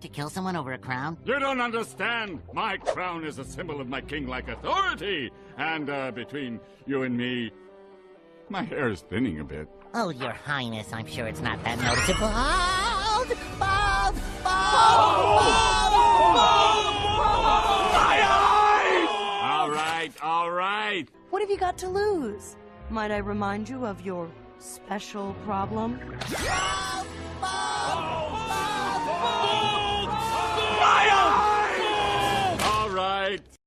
To kill someone over a crown? You don't understand! My crown is a symbol of my king-like authority! And, uh, between you and me, my hair is thinning a bit. Oh, your highness, I'm sure it's not that noticeable. Bald! Bald! Bald! All right, all right! What have you got to lose? Might I remind you of your special problem?